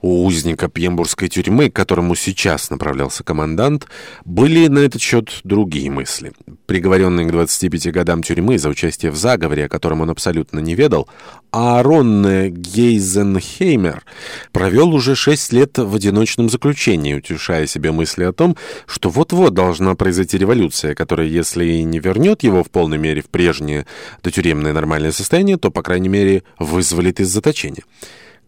У узника Пьембургской тюрьмы, к которому сейчас направлялся командант, были на этот счет другие мысли. Приговоренный к 25 годам тюрьмы за участие в заговоре, о котором он абсолютно не ведал, Аарон Гейзенхеймер провел уже 6 лет в одиночном заключении, утешая себе мысли о том, что вот-вот должна произойти революция, которая, если и не вернет его в полной мере в прежнее дотюремное нормальное состояние, то, по крайней мере, вызволит из заточения.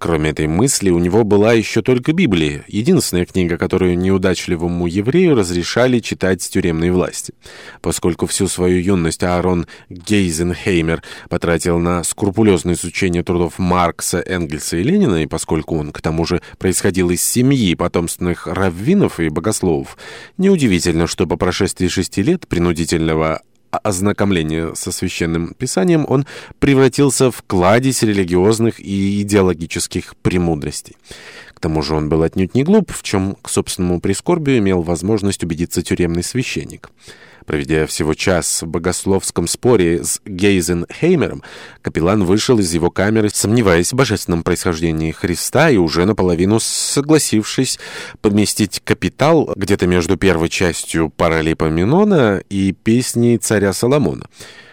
Кроме этой мысли, у него была еще только Библия, единственная книга, которую неудачливому еврею разрешали читать тюремные власти. Поскольку всю свою юность Аарон Гейзенхеймер потратил на скрупулезное изучение трудов Маркса, Энгельса и Ленина, и поскольку он, к тому же, происходил из семьи потомственных раввинов и богословов, неудивительно, что по прошествии шести лет принудительного ознакомления со священным писанием он превратился в кладезь религиозных и идеологических премудростей. Тому же он был отнюдь не глуп, в чем, к собственному прискорбию, имел возможность убедиться тюремный священник. Проведя всего час в богословском споре с Гейзенхеймером, капеллан вышел из его камеры, сомневаясь в божественном происхождении Христа и уже наполовину согласившись поместить капитал где-то между первой частью Паралипоменона и песней царя Соломона.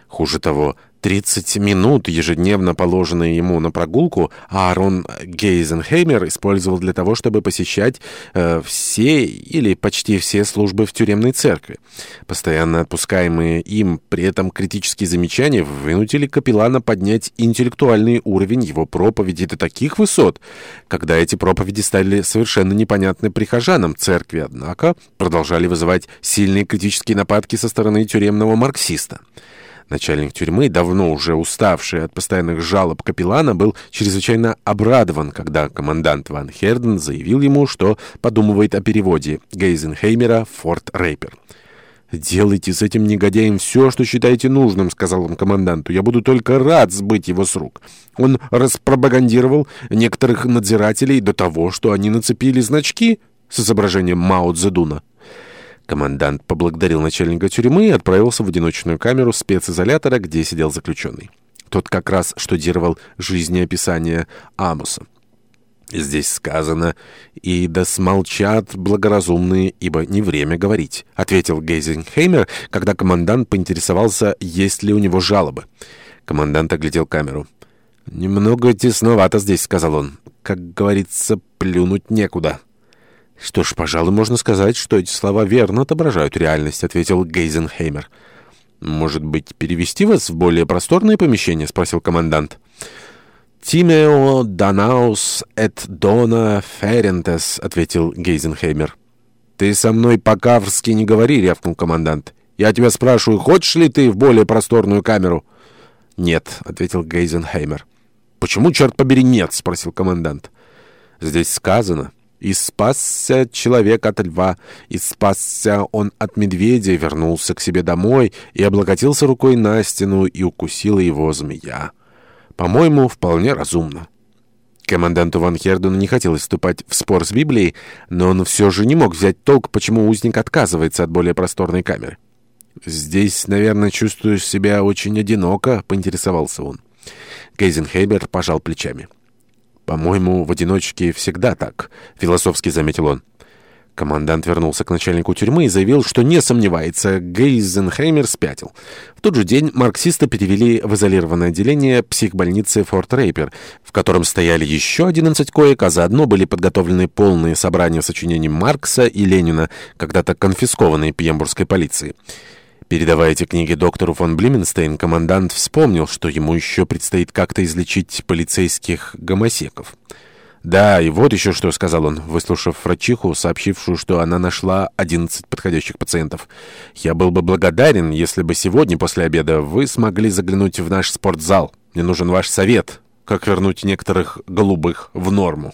Хуже того, 30 минут, ежедневно положенные ему на прогулку, Аарон Гейзенхеймер использовал для того, чтобы посещать э, все или почти все службы в тюремной церкви. Постоянно отпускаемые им при этом критические замечания вынудили капеллана поднять интеллектуальный уровень его проповеди до таких высот, когда эти проповеди стали совершенно непонятны прихожанам церкви, однако продолжали вызывать сильные критические нападки со стороны тюремного марксиста. Начальник тюрьмы, давно уже уставший от постоянных жалоб капеллана, был чрезвычайно обрадован, когда командант Ван Херден заявил ему, что подумывает о переводе Гейзенхеймера в Форт Рейпер. «Делайте с этим негодяем все, что считаете нужным», — сказал он команданту. «Я буду только рад сбыть его с рук». Он распропагандировал некоторых надзирателей до того, что они нацепили значки с изображением Мао Цзэдуна. Командант поблагодарил начальника тюрьмы и отправился в одиночную камеру специзолятора, где сидел заключенный. Тот как раз штудировал жизнеописание Амуса. Здесь сказано «И да смолчат благоразумные, ибо не время говорить», — ответил Гейзенхеймер, когда командант поинтересовался, есть ли у него жалобы. Командант оглядел камеру. «Немного тесновато здесь», — сказал он. «Как говорится, плюнуть некуда». «Что ж, пожалуй, можно сказать, что эти слова верно отображают реальность», — ответил Гейзенхеймер. «Может быть, перевести вас в более просторное помещение?» — спросил командант. «Тимео Данаус эт Дона Ферентес», — ответил Гейзенхеймер. «Ты со мной по-каврски не говори», — рявкнул командант. «Я тебя спрашиваю, хочешь ли ты в более просторную камеру?» «Нет», — ответил Гейзенхеймер. «Почему, черт побери, нет?» — спросил командант. «Здесь сказано». И спасся человек от льва, и спасся он от медведя, вернулся к себе домой, и облокотился рукой на стену, и укусила его змея. По-моему, вполне разумно. Команданту Ван Хердену не хотелось вступать в спор с Библией, но он все же не мог взять толк, почему узник отказывается от более просторной камеры. «Здесь, наверное, чувствуешь себя очень одиноко», — поинтересовался он. Гейзенхейбер пожал плечами. «По-моему, в одиночке всегда так», — философски заметил он. Командант вернулся к начальнику тюрьмы и заявил, что не сомневается, Гейзенхеймер спятил. В тот же день марксиста перевели в изолированное отделение психбольницы Форт Рейпер, в котором стояли еще 11 коек, а заодно были подготовлены полные собрания сочинений Маркса и Ленина, когда-то конфискованные пьембургской полицией. Передавая эти книги доктору фон Блименстейн, командант вспомнил, что ему еще предстоит как-то излечить полицейских гомосеков. «Да, и вот еще что», — сказал он, выслушав врачиху, сообщившую, что она нашла 11 подходящих пациентов. «Я был бы благодарен, если бы сегодня после обеда вы смогли заглянуть в наш спортзал. Мне нужен ваш совет, как вернуть некоторых голубых в норму».